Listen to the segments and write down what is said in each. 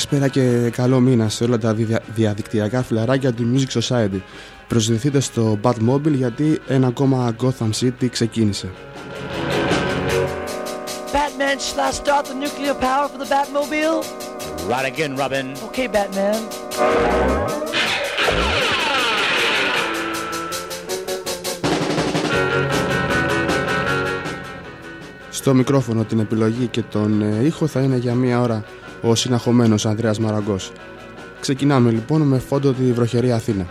Καλησπέρα και καλό μήνα σε όλα τα διαδικτυακά φιλαράκια του Music Society. Προσδεθείτε στο Batmobile γιατί ένα ακόμα Gotham City ξεκίνησε. Batman, shall I start the nuclear power for the Batmobile? Right again, Robin. Okay, Batman. Στο μικρόφωνο την επιλογή και τον ε, ήχο θα είναι για μία ώρα ο συναχωμένος Ανδρέας Μαραγκός. Ξεκινάμε λοιπόν με φόντο τη βροχερή Αθήνα.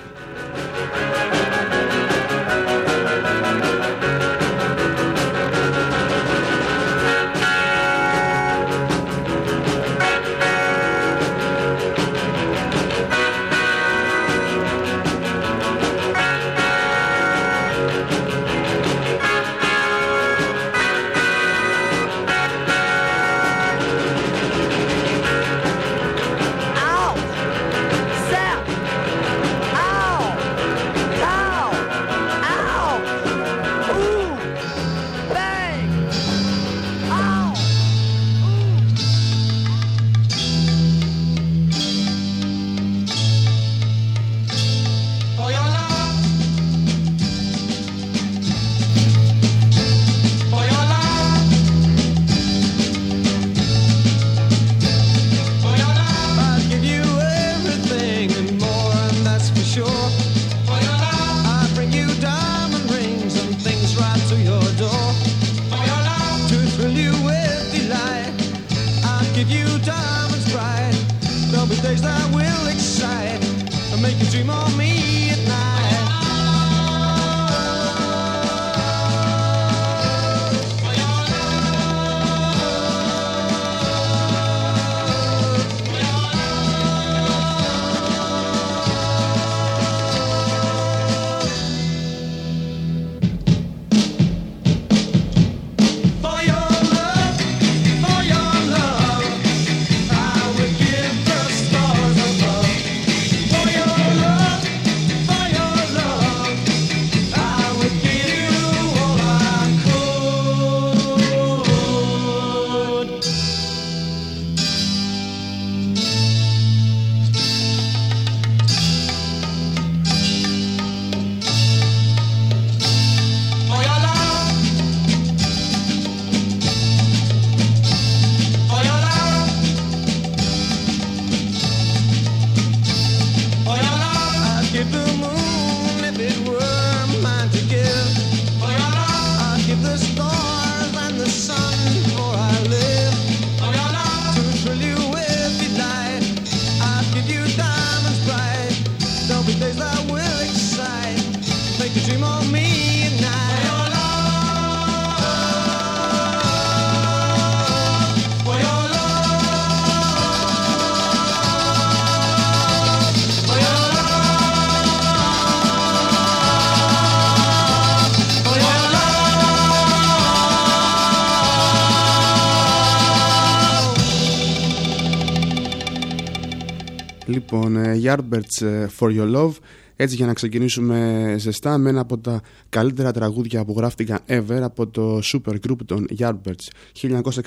Λοιπόν, ε, Yardbirds ε, For Your Love. Έτσι για να ξεκινήσουμε ζεστά με ένα από τα καλύτερα τραγούδια που γράφτηκαν ever από το super group των Yardbirds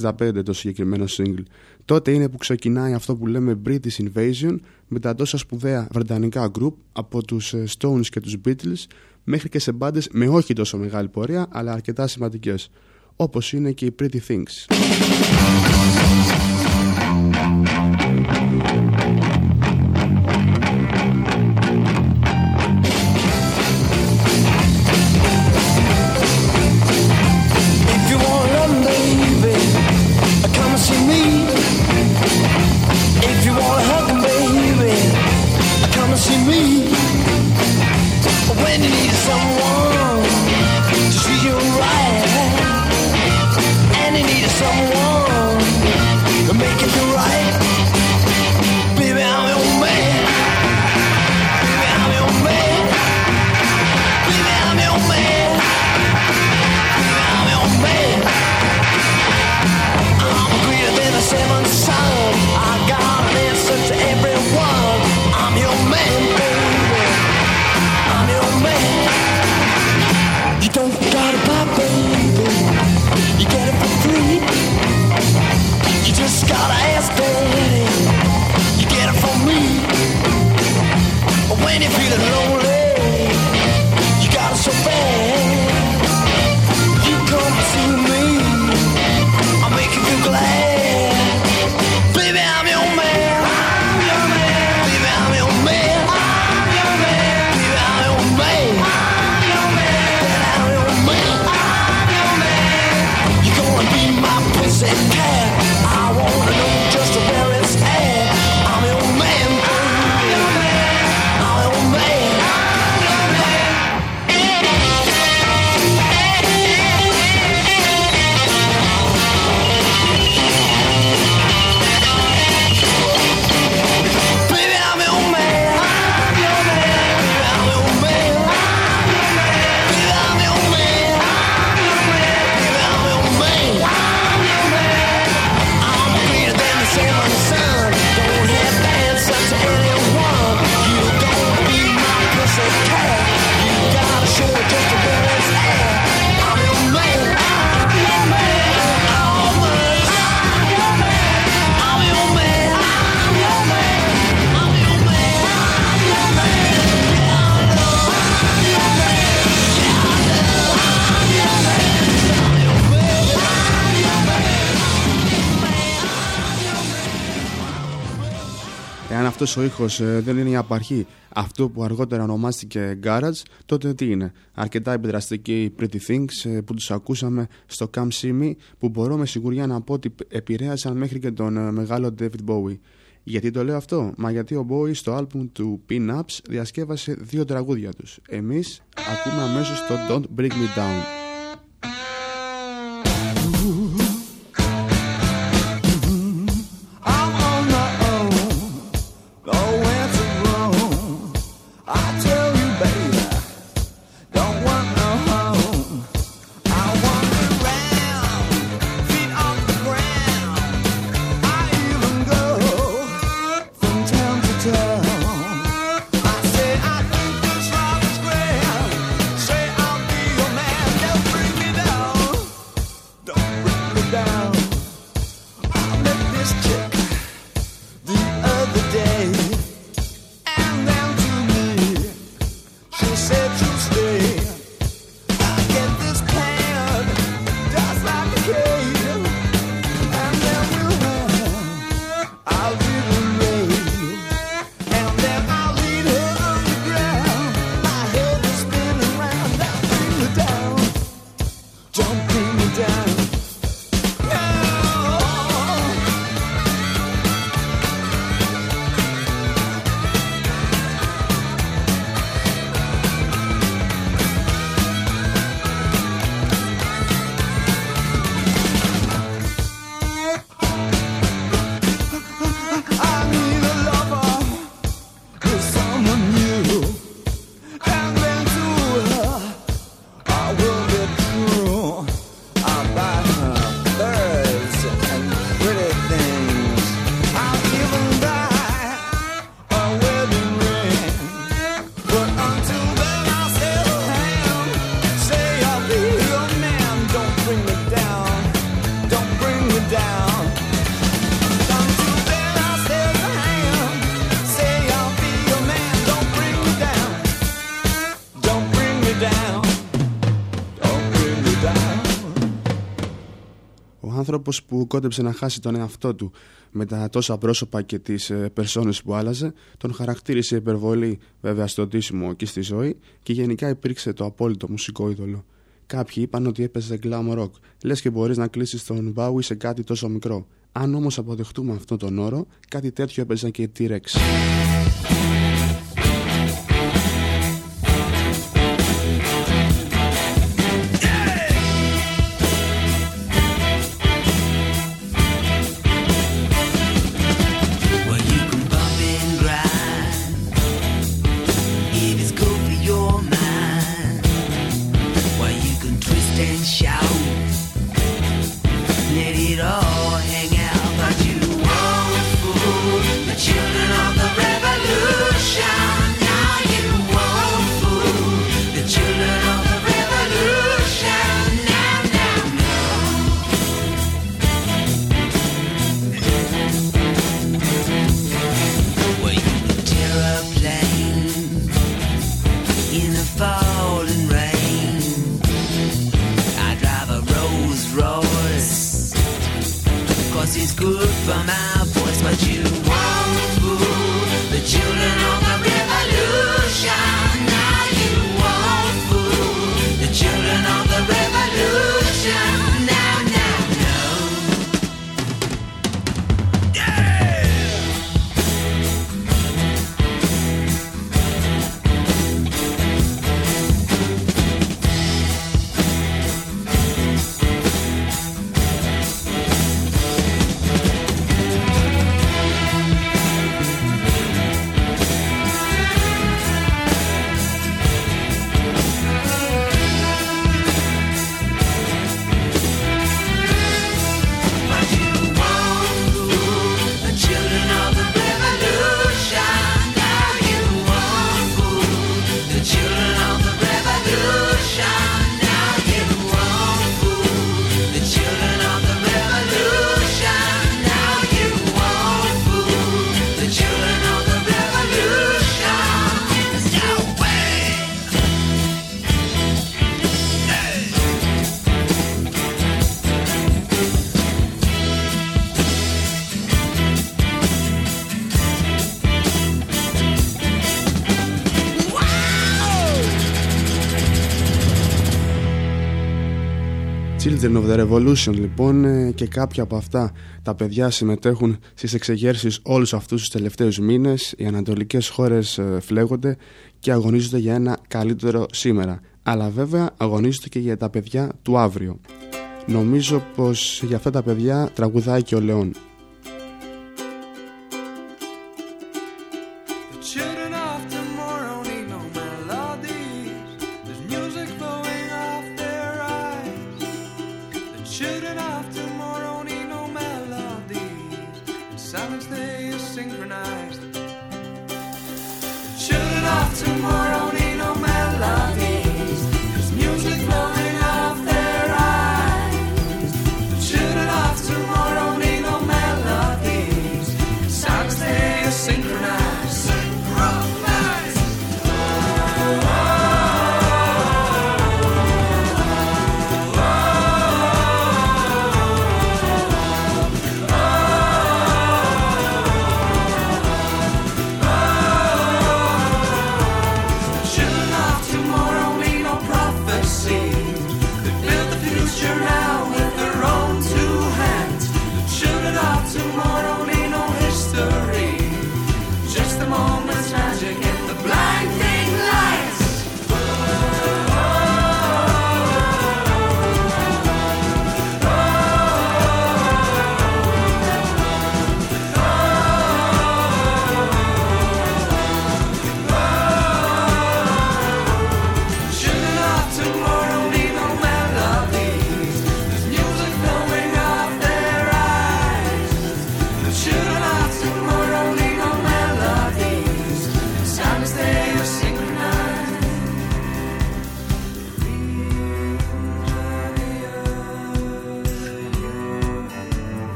1965 το συγκεκριμένο single. Τότε είναι που ξεκινάει αυτό που λέμε British Invasion με τα τόσα σπουδαία βρετανικά group από τους ε, Stones και τους Beatles μέχρι και σε μπάντες με όχι τόσο μεγάλη πορεία αλλά αρκετά σημαντικές. Όπως είναι και οι Pretty Things ο ήχος ε, δεν είναι η απαρχή αυτό που αργότερα ονομάστηκε Garage, τότε τι είναι; Αρκετά επιδραστικοί Pretty Things ε, που τους ακούσαμε στο Come See Me που μπορώ με σιγουριά να πω ότι επηρέασαν μέχρι και τον ε, μεγάλο David Bowie. Γιατί το λέω αυτό, μα γιατί ο Bowie στο άλμπουμ του Pin-Ups διασκεύασε δύο τραγούδια τους. Εμείς ακούμε αμέσως το Don't Break Me Down. Άνθρωπος που κόντεψε να χάσει τον εαυτό του με τα τόσα πρόσωπα και τις ε, περσόνες που άλλαζε, τον χαρακτήρισε υπερβολή βέβαια στο ντύσιμο και στη ζωή και γενικά υπήρξε το απόλυτο μουσικό είδωλο. Κάποιοι είπαν ότι έπαιζε glam rock, λες και μπορείς να κλείσεις τον Bowie σε κάτι τόσο μικρό. Αν όμως αποδεχτούμε αυτόν τον όρο, κάτι τέτοιο έπαιζαν και οι T-Rex. The Revolution λοιπόν ε, και κάποια από αυτά τα παιδιά συμμετέχουν στις εξεγέρσεις όλους αυτούς τους τελευταίους μήνες. Οι ανατολικές χώρες ε, φλέγονται και αγωνίζονται για ένα καλύτερο σήμερα. Αλλά βέβαια αγωνίζονται και για τα παιδιά του αύριο. Νομίζω πως για αυτά τα παιδιά τραγουδάει και ο Λεόν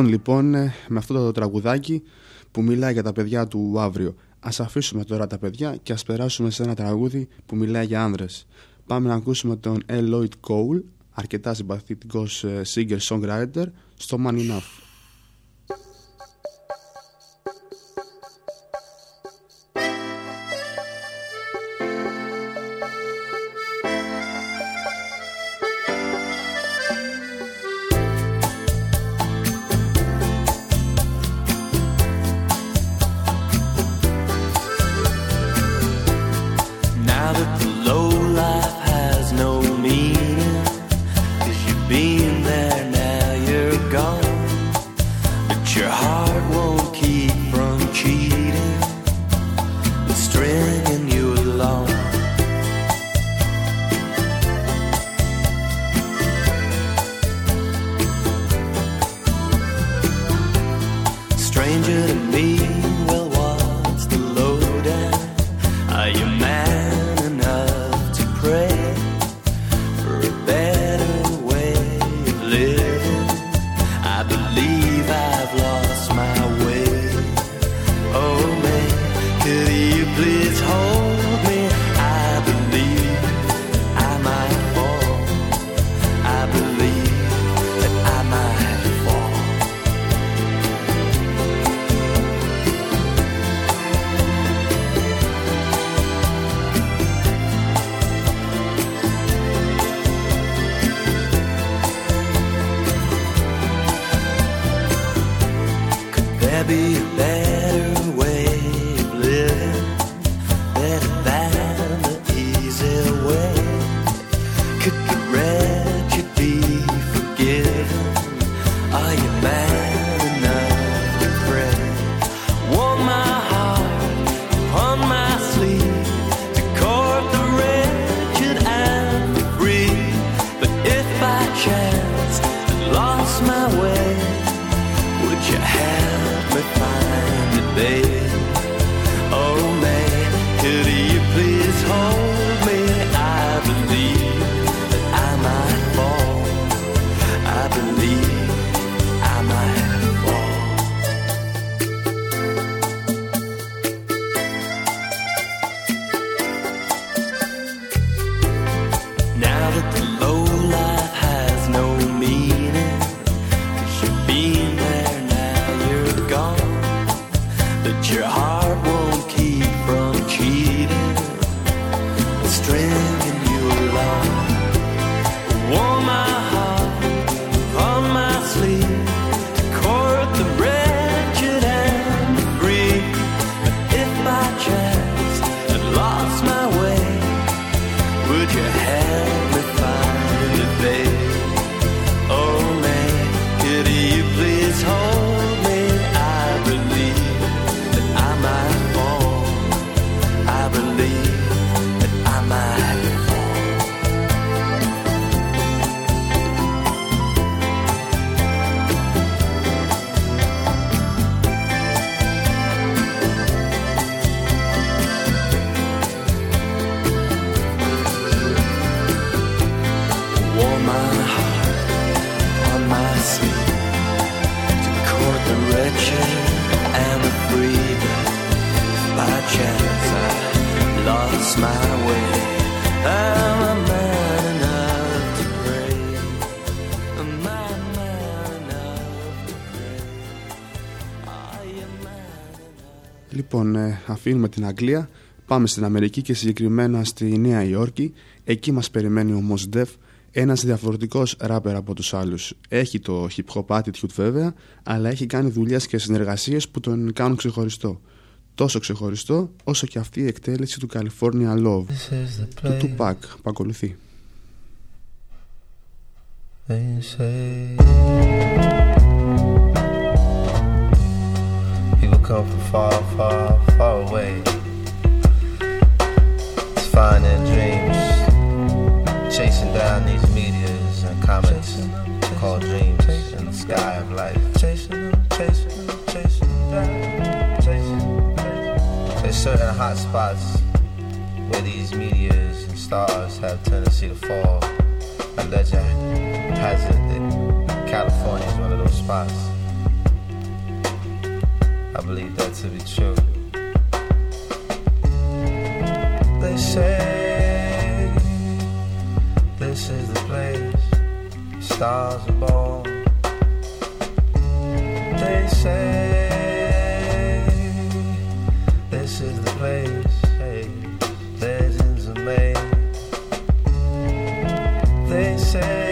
Λεόν λοιπόν ε, με αυτό το τραγουδάκι που μιλάει για τα παιδιά του αύριο. Ας αφήσουμε τώρα τα παιδιά και ας περάσουμε σε ένα τραγούδι που μιλάει για άνδρες. Πάμε να ακούσουμε τον Lloyd Cole, αρκετά συμπαθητικός ε, singer-songwriter, στο Man Enough. your heart won't αφήνουμε την Αγγλία, πάμε στην Αμερική και συγκεκριμένα στη Νέα Υόρκη. Εκεί μας περιμένει ο Mos Def, ένας διαφορετικός ράπερ από τους άλλους. Έχει το hip hop attitude βέβαια, αλλά έχει κάνει δουλειές και συνεργασίες που τον κάνουν ξεχωριστό. Τόσο ξεχωριστό όσο και αυτή η εκτέλεση του California Love του Tupac που ακολουθεί. certain hot spots where these meteors and stars have tendency to fall. A legend has it that California is one of those spots. I believe that to be true. They say this is the place stars are born. They say. this is the place. Legends are made. They say.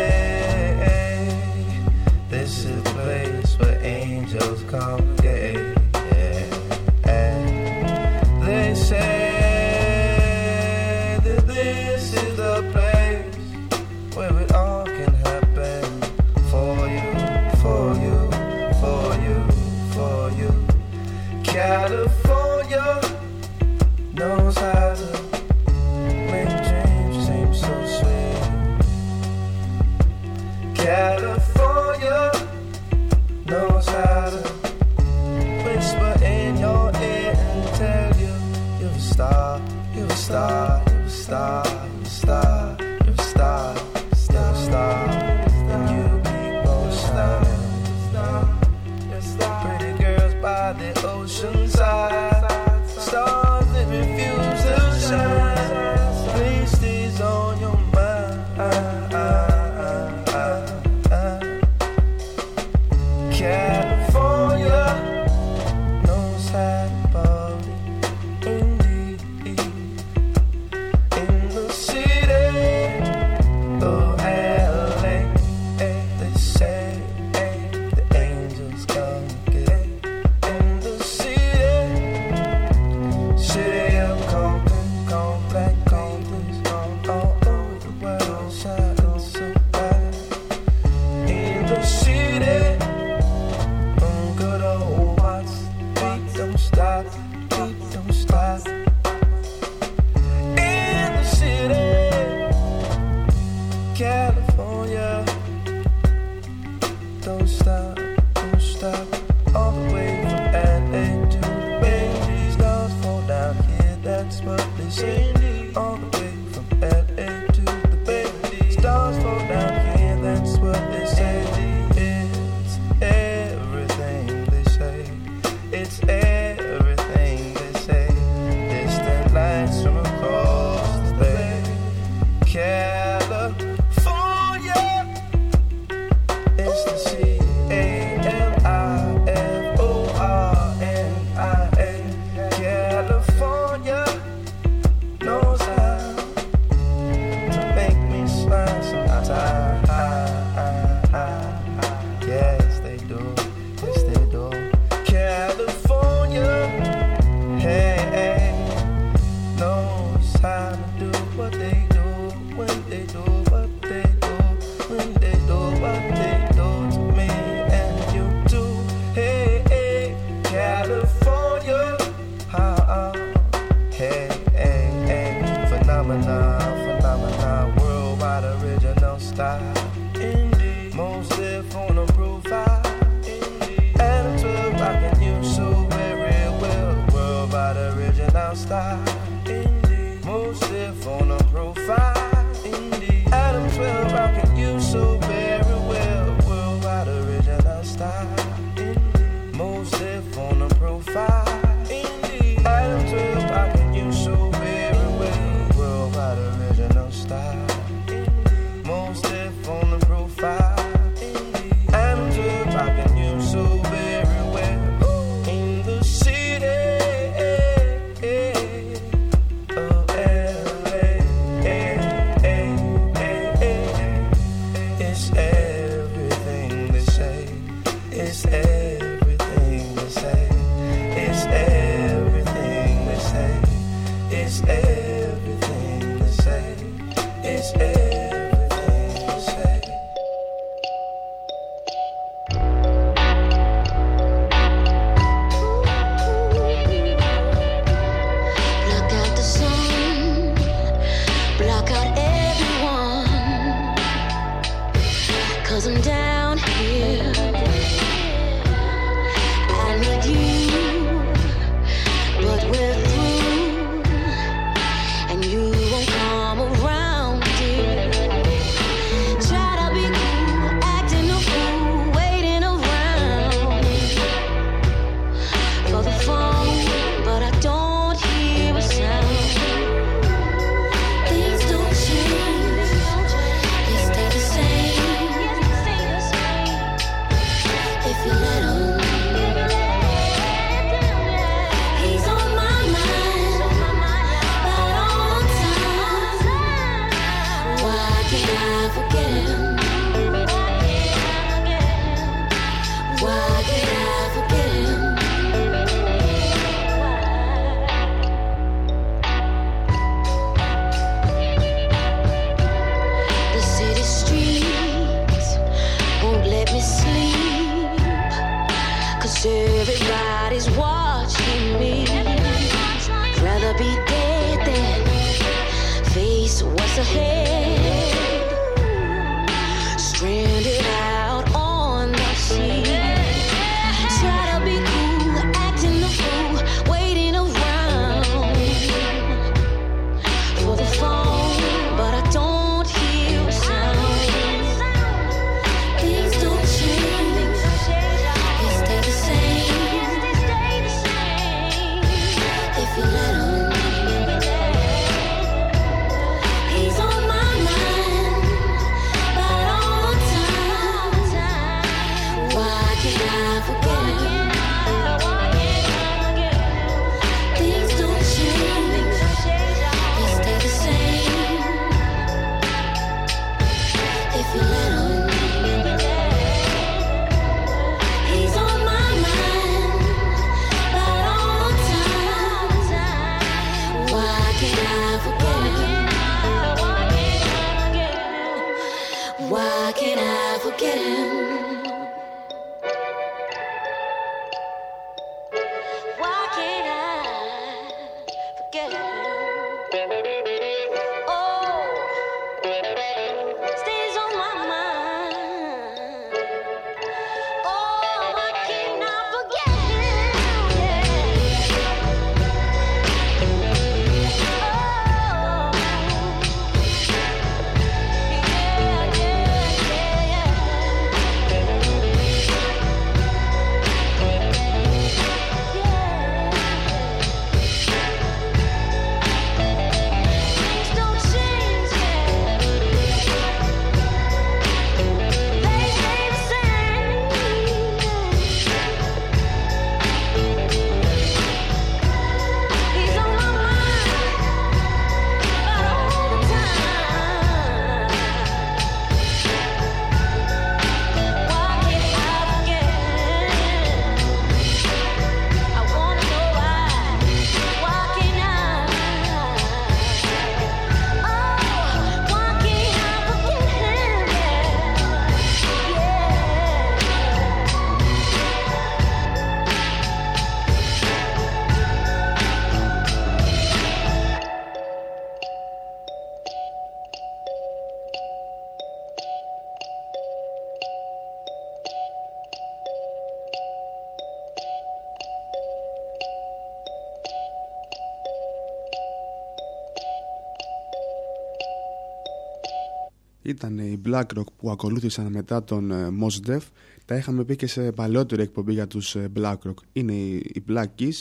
Ήταν οι BlackRock που ακολούθησαν μετά τον ε, Mos Def. Τα είχαμε πει και σε παλαιότερη εκπομπή για τους ε, BlackRock. Είναι οι οι Black Keys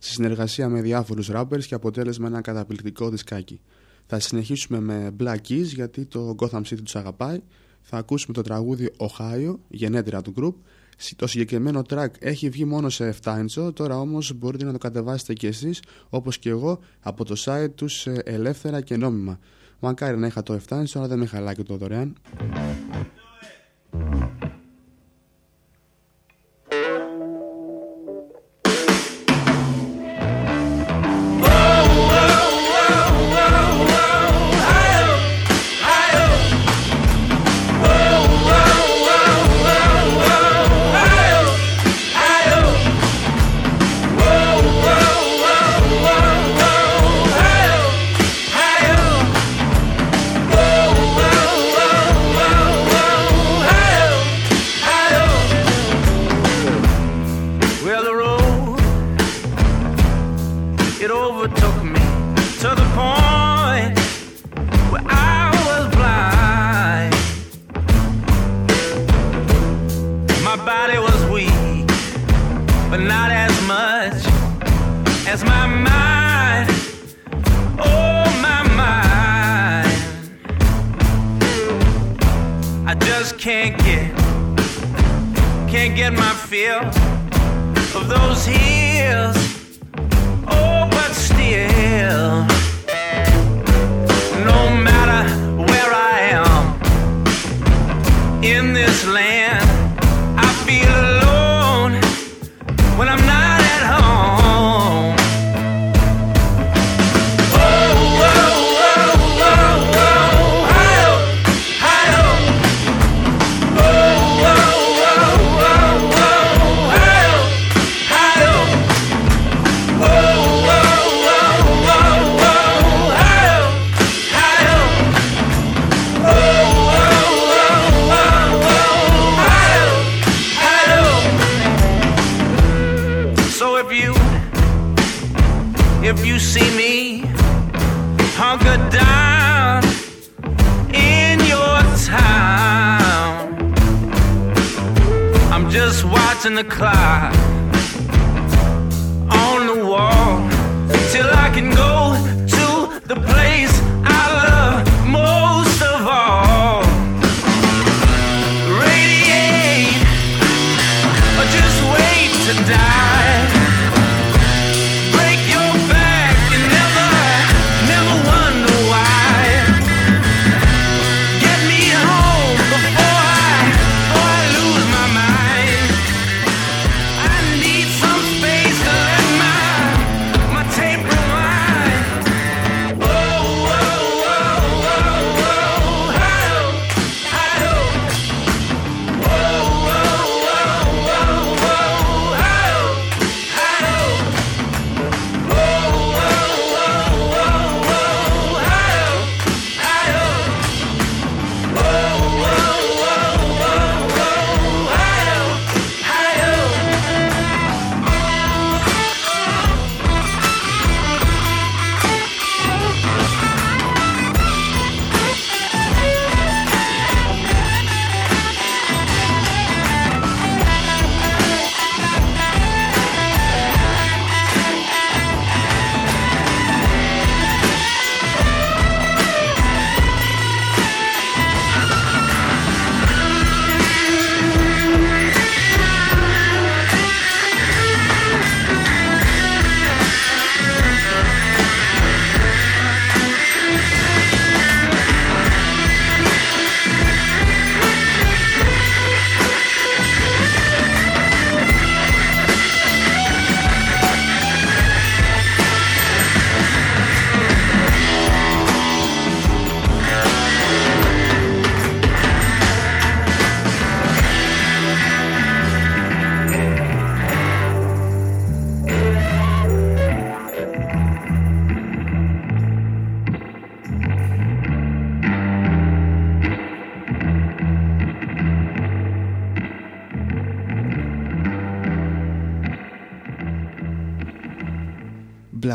σε συνεργασία με διάφορους rappers και αποτέλεσμα ένα καταπληκτικό δισκάκι. Θα συνεχίσουμε με Black Keys γιατί το Gotham City τους αγαπάει. Θα ακούσουμε το τραγούδι Ohio, γενέτειρα του group. Συ- Το συγκεκριμένο track έχει βγει μόνο σε 7 inch, τώρα όμως μπορείτε να το κατεβάσετε και εσείς όπως και εγώ από το site τους ε, ελεύθερα και νόμιμα. Μακάρι να είχα το 7 inch, αλλά δεν με χαλάει και το δωρεάν.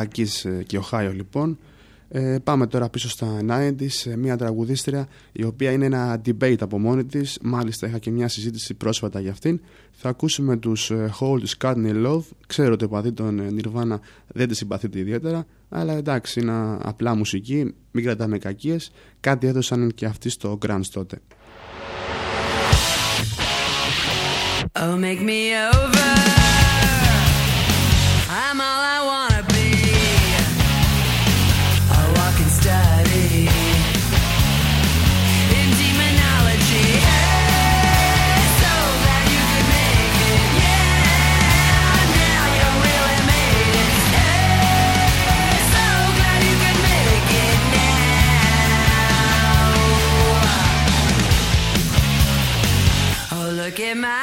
Κυριακής ε, λοιπόν. Ε, πάμε τώρα πίσω στα 90's, μια τραγουδίστρια η οποία είναι ένα debate από μόνη της, μάλιστα είχα και μια συζήτηση πρόσφατα για αυτήν. Θα ακούσουμε τους ε, Hold Cardinal Love, ξέρω ότι ο των Nirvana δεν τη συμπαθείτε ιδιαίτερα, αλλά εντάξει είναι απλά μουσική, μην κρατάμε κακίες, κάτι έδωσαν και αυτοί στο Grants τότε. Oh, Look at my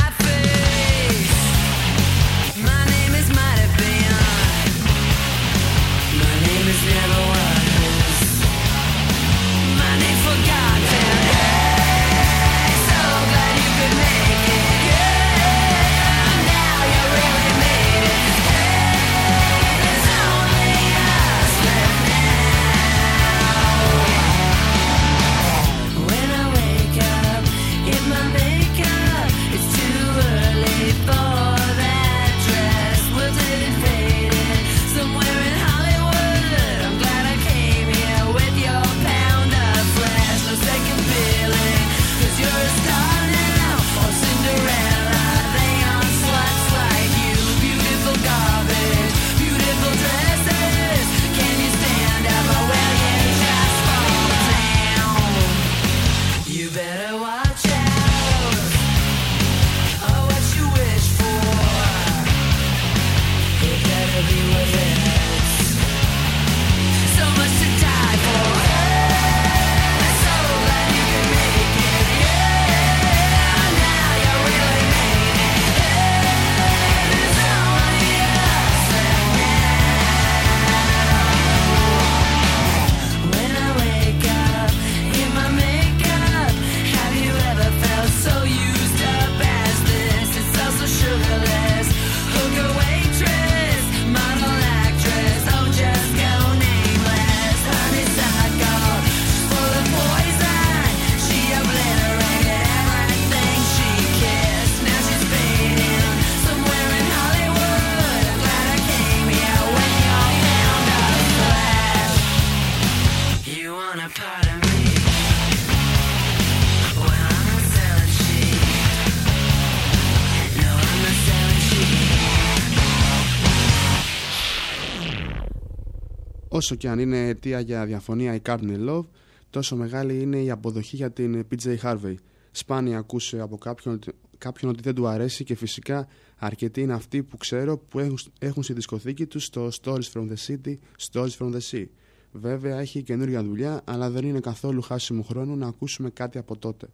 Όσο και αν είναι αιτία για διαφωνία η Cardinal Love, τόσο μεγάλη είναι η αποδοχή για την PJ Harvey. Σπάνια ακούσε από κάποιον, κάποιον ότι δεν του αρέσει και φυσικά αρκετοί είναι αυτοί που ξέρω που έχουν, έχουν στη δισκοθήκη τους το Stories from the City, Stories from the Sea. Βέβαια έχει καινούργια δουλειά, αλλά δεν είναι καθόλου χάσιμο χρόνο να ακούσουμε κάτι από τότε.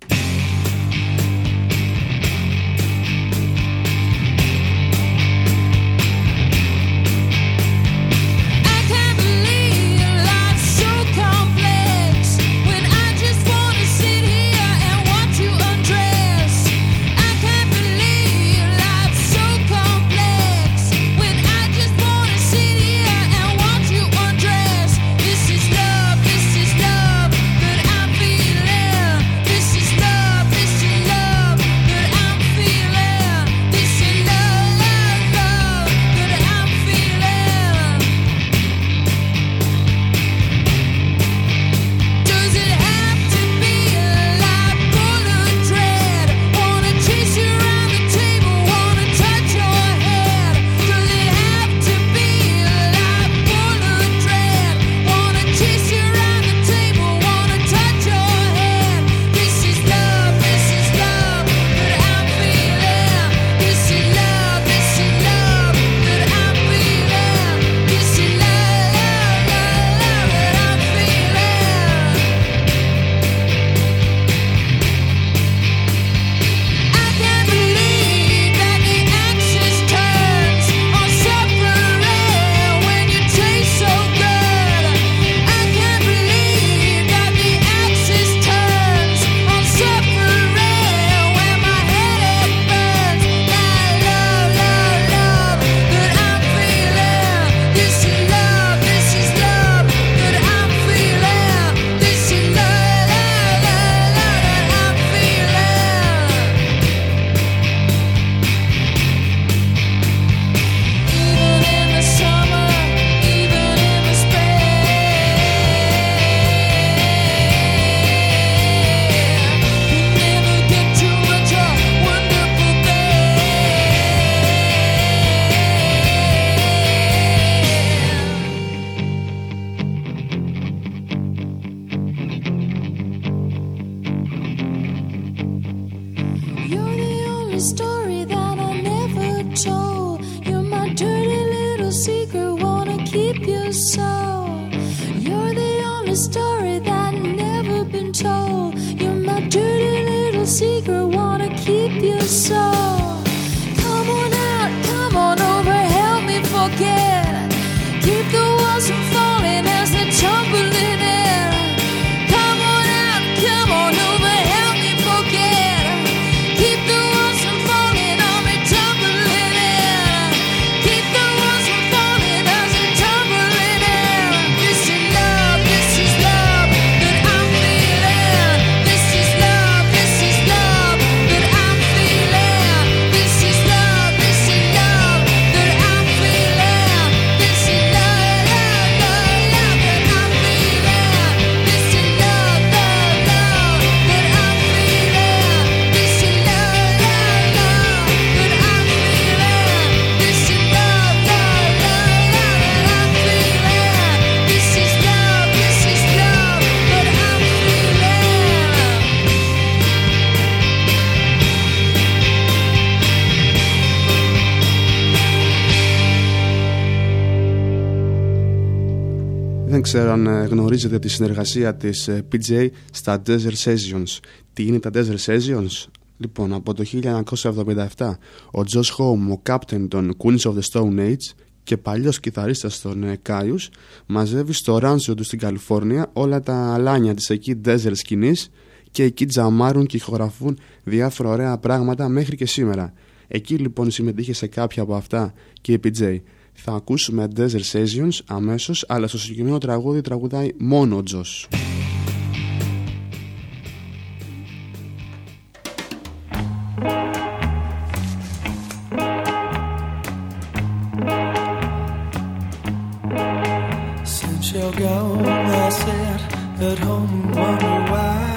Ξέρω αν ε, γνωρίζετε τη συνεργασία της ε, PJ στα Desert Sessions. Τι είναι τα Desert Sessions? Λοιπόν, από το 1977 ο Josh Home, ο captain των Queens of the Stone Age και παλιός κιθαρίστας των ε, Caius μαζεύει στο ράνσιο του στην Καλιφόρνια όλα τα αλάνια της εκεί desert σκηνής και εκεί τζαμάρουν και ηχογραφούν διάφορα ωραία πράγματα μέχρι και σήμερα. Εκεί λοιπόν συμμετείχε σε κάποια από αυτά και η PJ. Θα ακούσουμε Desert Sessions αμέσως, αλλά στο συγκεκριμένο τραγούδι τραγουδάει μόνο ο Τζος. Since you're gone, I sit at home and wonder why.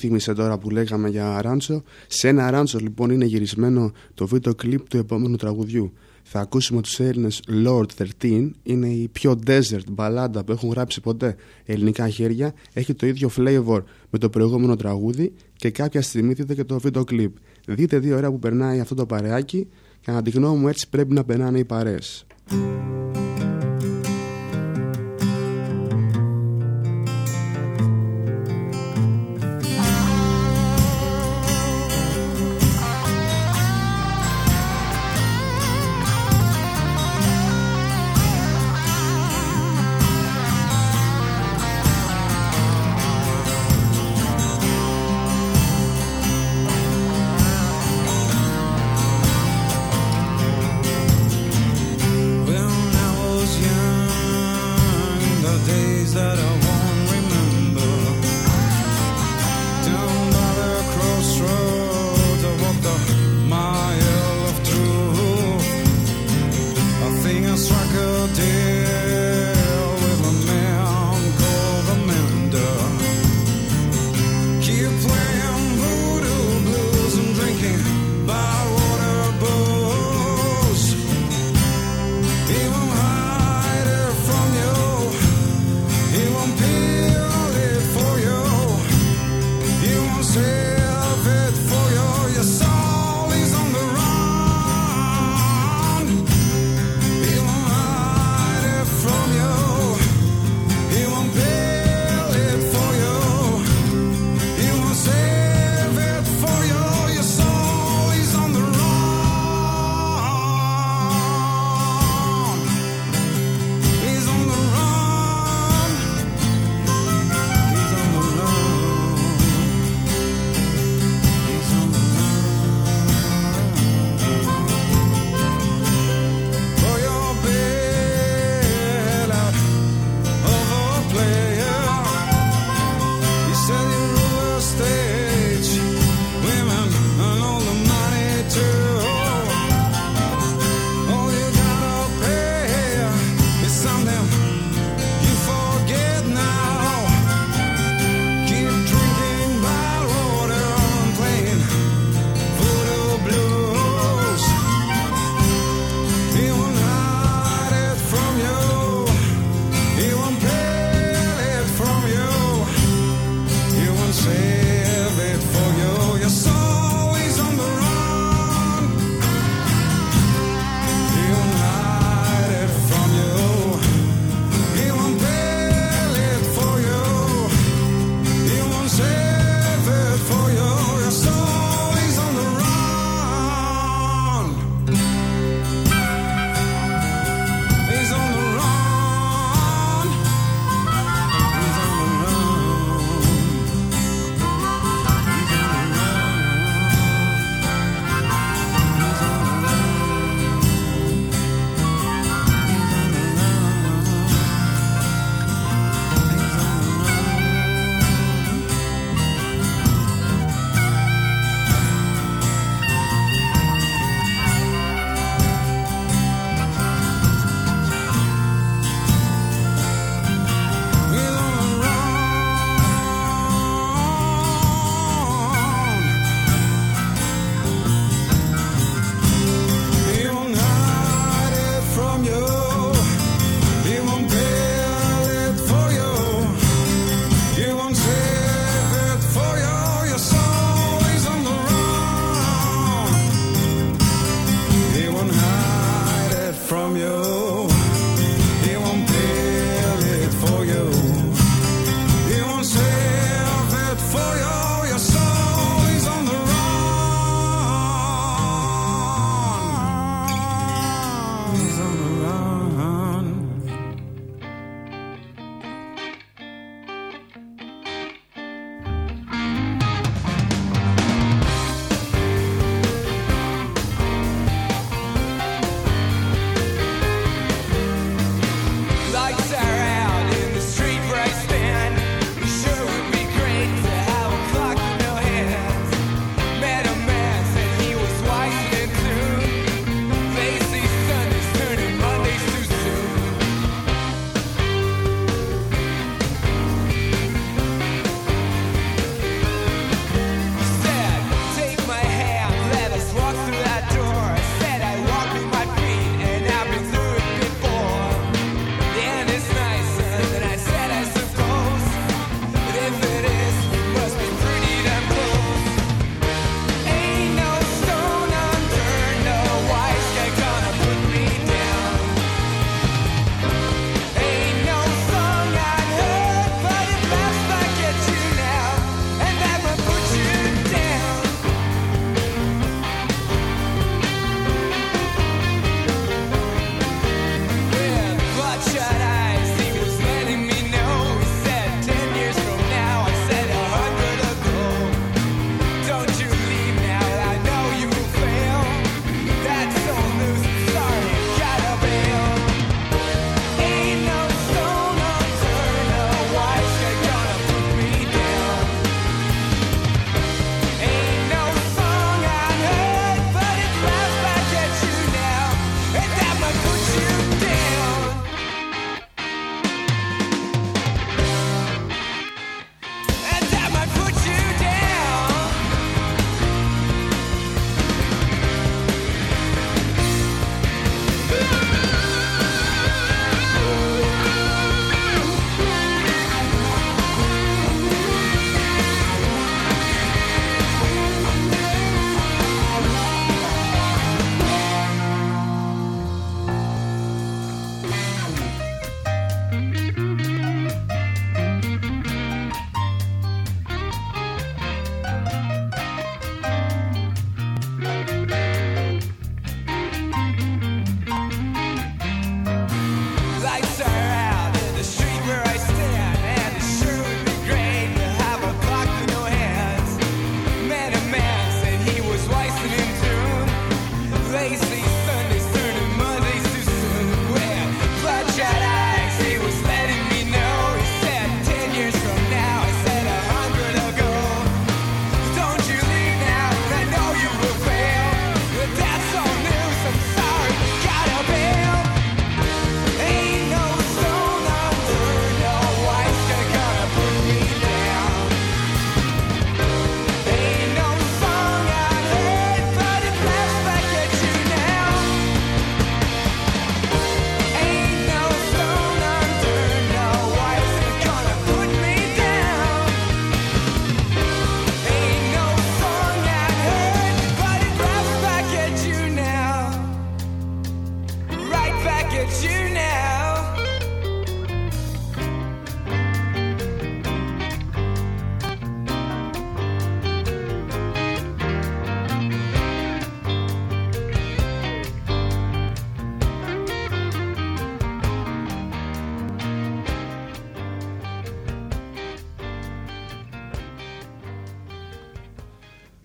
Θύμισε τώρα που λέγαμε για ράντσο. Σε ένα ράντσο λοιπόν είναι γυρισμένο το βίντεο κλιπ του επόμενου τραγουδιού. Θα ακούσουμε τους Έλληνες Lord 13. Είναι η πιο desert μπαλάντα που έχουν γράψει ποτέ ελληνικά χέρια. Έχει το ίδιο flavor με το προηγούμενο τραγούδι και κάποια στιγμή δείτε και το βίντεο κλιπ. Δείτε δύο ώρα που περνάει αυτό το παρεάκι και κατά τη γνώμη μου έτσι πρέπει να περνάνε οι παρέες.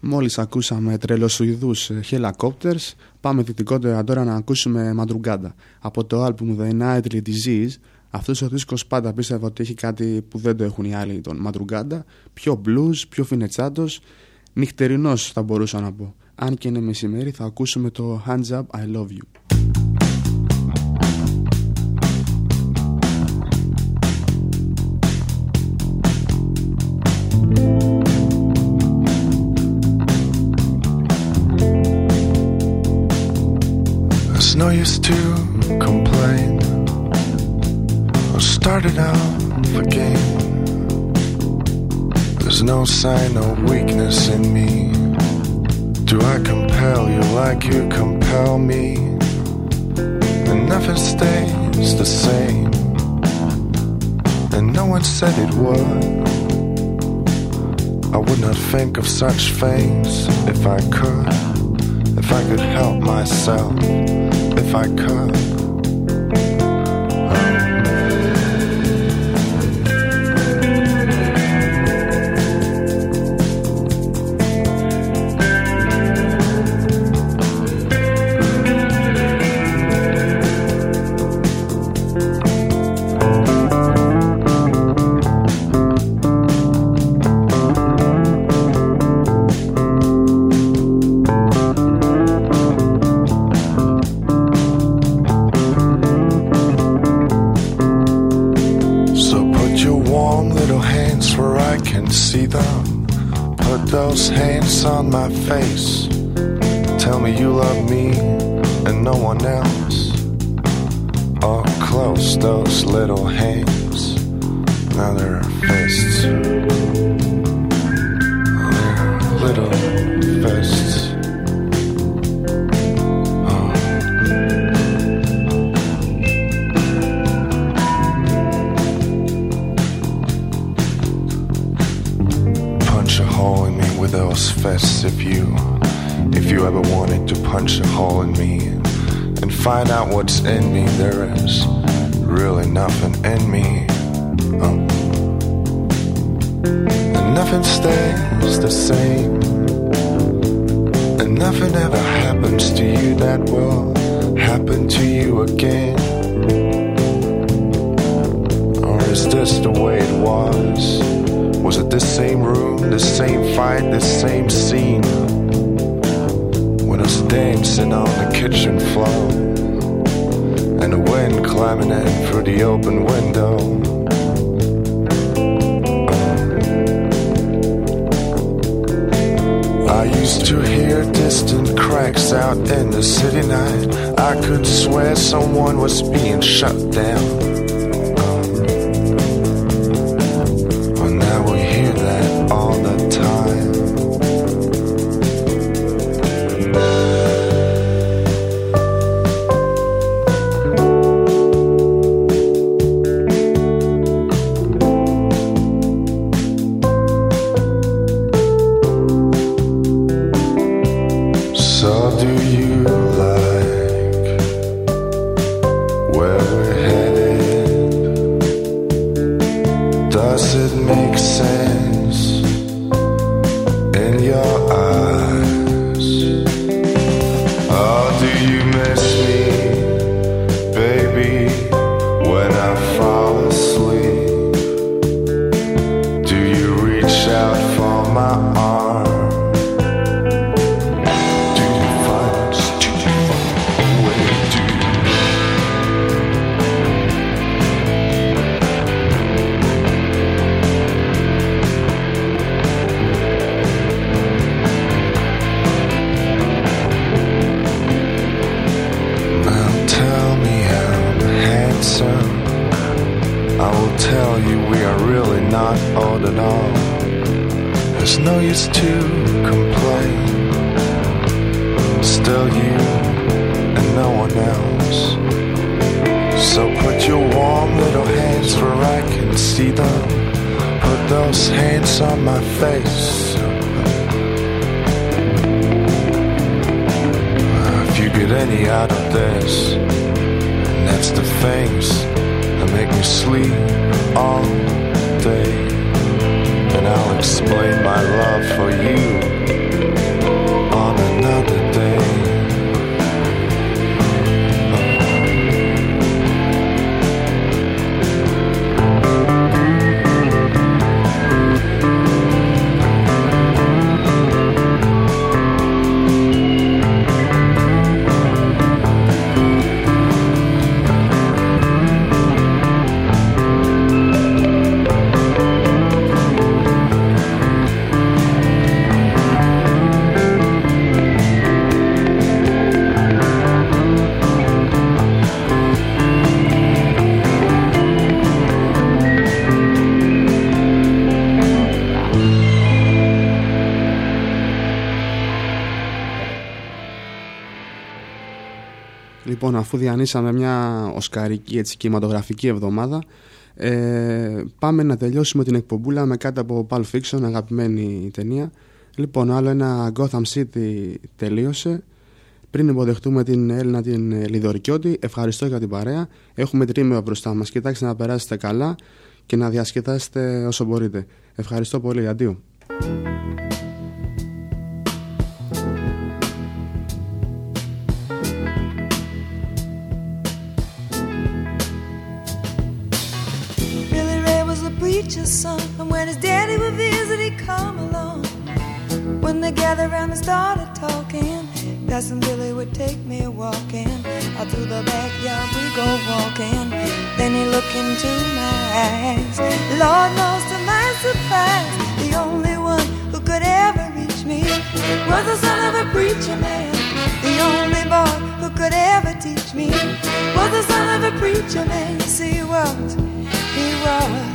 Μόλις ακούσαμε τρελοσουηδούς ε, Helicopters, πάμε δυτικότερα τώρα να ακούσουμε Μαντρουγκάντα. Από το άλμπουμ The Nightly Disease, αυτός ο δίσκος πάντα πίστευα ότι έχει κάτι που δεν το έχουν οι άλλοι τον Μαντρουγκάντα, πιο blues, πιο φινετσάτος, νυχτερινός θα μπορούσα να πω. Αν και είναι μεσημέρι θα ακούσουμε το Hands Up I Love You. No use to complain or start it out again. There's no sign of weakness in me. Do I compel you like you compel me? And nothing stays the same. And no one said it would. I would not think of such things if I could. If I could help myself, if I could. See them. Put those hands on my face. Tell me you love me and no one else. Or close those little hands. Now they're fists. Little find out what's in me there is really nothing in me. Oh. and nothing stays the same. And nothing ever happens to you that will happen to you again. Or is this the way it was? Was it the same room, the same fight, the same scene? When I was dancing on the kitchen floor, and the wind climbing in through the open window. I used to hear distant cracks out in the city night. I could swear someone was being shut down. Αφού διανύσαμε μια οσκαρική έτσι, κινηματογραφική εβδομάδα, ε, πάμε να τελειώσουμε την εκπομπούλα με κάτι από Pulp Fiction, αγαπημένη ταινία. Λοιπόν, άλλο ένα Gotham City τελείωσε. Πριν υποδεχτούμε την Έλληνα την Λιδωρικιώτη, ευχαριστώ για την παρέα. Έχουμε τρίμεο μπροστά μας. Κοιτάξτε να περάσετε καλά και να διασκεδάσετε όσο μπορείτε. Ευχαριστώ πολύ. Αντίο. And when his daddy would visit, he'd come along. When they gathered around and started talking, Cousin Billy would take me walking. Out through the backyard we go walking. Then he looked into my eyes. Lord knows to my surprise, the only one who could ever reach me was the son of a preacher man. The only boy who could ever teach me was the son of a preacher man. He was. He was.